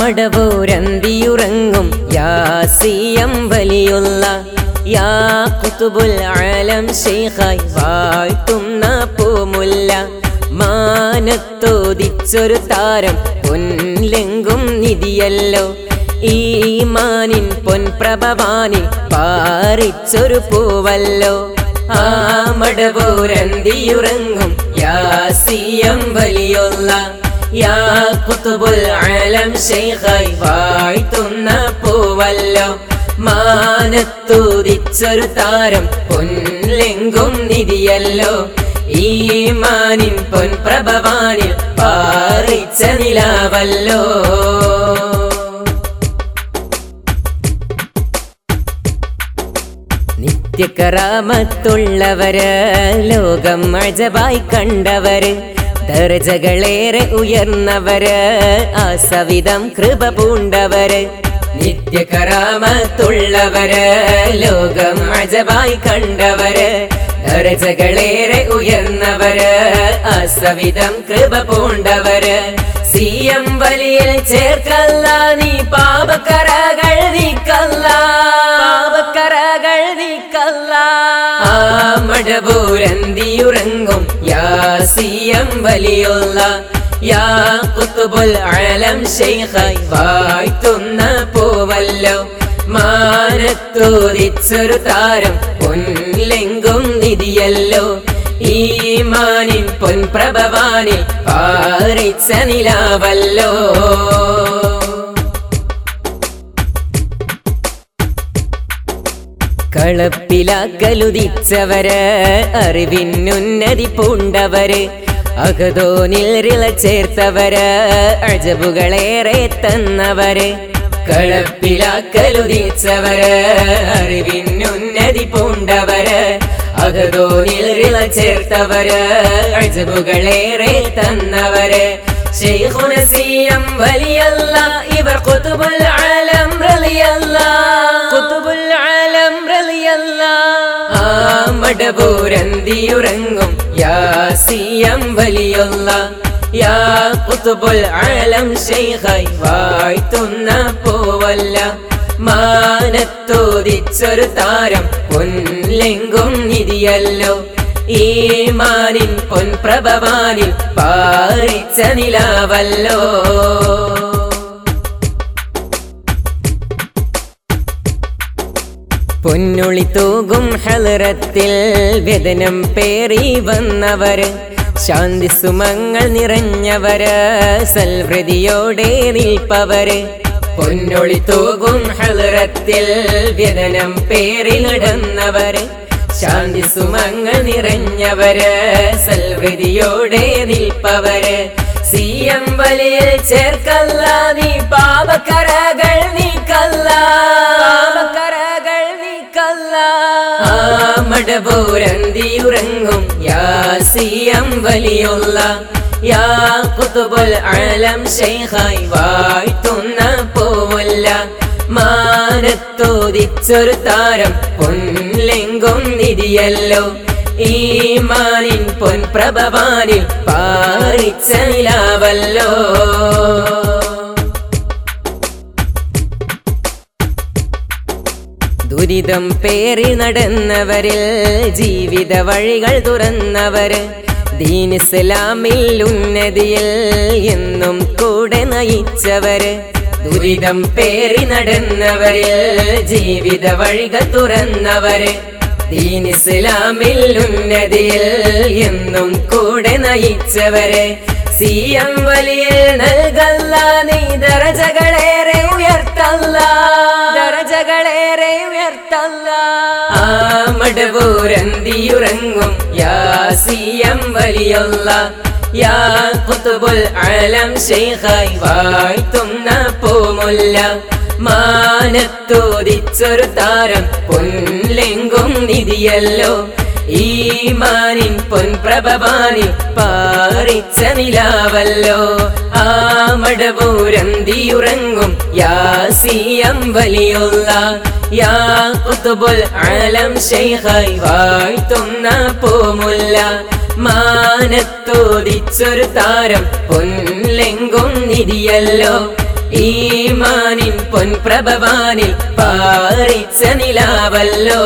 മടവൂരന്തിയുറങ്ങും. യാസിയം വലിയുള്ള യാ കുത്തുബുൽ ആലം ശൈഖായി വാഴ്ത്തുന്ന പൂമുല്ല. മാനത്തോദിച്ചൊരു താരം പൊൻലെങ്കും നിധിയല്ലോ. ഈ മാനിൻ പൊൻപ്രഭവാനിൽ പാറിച്ചൊരു പൂവല്ലോ. ആ മടവൂരന്തിയുറങ്ങും. യാസിയം വലിയുള്ള യാ കുത്തുബുൽ ആലം ശൈഖായി വാഴ്ത്തുന്ന പൂവല്ലോ. മാനത്തൂതിച്ചൊരു താരം പൊൻലെങ്കും നിധിയല്ലോ. ഈ മാനിൻ പൊൻപ്രഭവാനിൽ പാറിച്ച നിലാവല്ലോ. നിത്യകറാമത്തുള്ളവര് ലോകം അജബായി കണ്ടവര് ദർജകളേറെ ഉയർന്നവര് ആസവിധം സവിധം കൃപ പൂണ്ടവര് നിത്യകരാമത്തുള്ളവര് ലോകം അജവായി കണ്ടവര് ദർജകളേറെ ഉയർന്നവര് ആസവിധം സവിധം കൃപ പൂണ്ടവര്. സി എം വലിയ ചേർക്കല്ല നീ പാപക്കറകൾ നീക്കല്ല. മടപൂരന്തിയുറങ്ങും യാസിയം വലിയുള്ള യാ കുത്തുബുൽ ആലം ശൈഖായി വായ്ത്തുന്ന പൂവല്ലോ. മാനത്തോതിച്ചൊരു താരം പൊൻലെങ്കും നിധിയല്ലോ. ഈമാനിൻ മാനിൻ പൊൻപ്രഭവാനിൽ പാറിച്ച നിലാവല്ലോ. കളപ്പിലാക്കലുദിച്ചവര് അറിവിനുന്നതി പൂണ്ടവര് അകതോനിൽ റിള ചേർത്തവര് അജബുകളേറെ തന്നവര്. കളപ്പിലാക്കലുദിച്ചവര് അറിവിനുന്നതി പൂണ്ടവര് അകതോനിൽ റിള ചേർത്തവര് അജബുകളേറെ തന്നവര്. ശൈഖുനസിയം വലിയല്ല ഇവർ കുത്തുബുൽ ആലം റളിയല്ല മടപൂരന്തിയുറങ്ങും യാസിയം വലിയുള്ള യാ കുത്തുബുൽ ആലം ശൈഖായി വാഴ്ത്തുന്ന പോവല്ല. മാനത്തോദിച്ചൊരു താരം പൊൻലെങ്കും നിധിയല്ലോ. ഈ മാനിൻ പൊൻപ്രഭവാനിൽ പാറിച്ച നിലാവല്ലോ. പൊന്നൊളി തൂകും ഹലറത്തിൽ വ്യതനം പേറി വന്നവര്. ശാന്തി സുമങ്ങൾ നിറഞ്ഞവര് സൽവൃതിയോടെ നിൽപ്പവര്. പൊന്നൊളി തൂകും ഹലറത്തിൽ വ്യതനം പേറി നടന്നവര്. ശാന്തി സുമങ്ങൾ നിറഞ്ഞവര് സൽവൃതിയോടെ നിൽപ്പവര്. സി എം വലിയിൽ ചേർക്കല്ല നീ പാപക്കരകൾ നീക്കല്ല. പാപക്കറകൾ നീക്കല്ല യാ സിയം വലിയുള്ള യാ കുത്തുബുൽ ആലം ശൈഖായി വാഴ്ത്തുന്ന പോവല്ല. മാനത്തോദിച്ചൊരു താരം പൊൻലെങ്കും നിധിയല്ലോ. ഈ മാനിൻ പൊൻപ്രഭവാനിൽ പാറിച്ച നിലാവല്ലോ ദുരിതം പേറി നടന്നവരിൽ ജീവിത വഴികൾ തുറന്നവര് ദീനിസ്ലാമിൽ ഉന്നതിയിൽ എന്നും കൂടെ നയിച്ചവര് ദുരിതം പേറി നടന്നവരിൽ ജീവിത വഴികൾ തുറന്നവര് ദീനിസ്ലാമിൽ ഉന്നതിയിൽ എന്നും കൂടെ നയിച്ചവരെ സി എം വലിയ നൽകല്ല നീ ദരജകളേറെ ഉയർത്തല്ല. ദരജകളേറെ ഉയർത്തല്ല. ആ മടവൂരന്തിയുറങ്ങും യാ സി എം വലിയല്ല. യാ കുത്തുബുൽ ആലം ശൈഖായി വാഴ്ത്തുന്ന പൂമുല്ല. മാനത്തോദിച്ചൊരു താരം പൊൻലെങ്കും നിധിയല്ലോ. ഈ മാനിൻ പൊൻപ്രഭവാനിൽ പാറിച്ച നിലാവല്ലോ. ആ മടപൂരന്തിയുറങ്ങും യാസിയം വലിയുള്ള. യാ കുത്തുബുൽ ആലം ശൈഖായി വാഴ്ത്തുന്ന പോമുല്ല. മാനത്തോദിച്ചൊരു താരം പൊൻലെങ്കും നിധിയല്ലോ. ഈമാനിൻ പൊൻപ്രഭവാനിൽ പാറിച്ച നിലാവല്ലോ.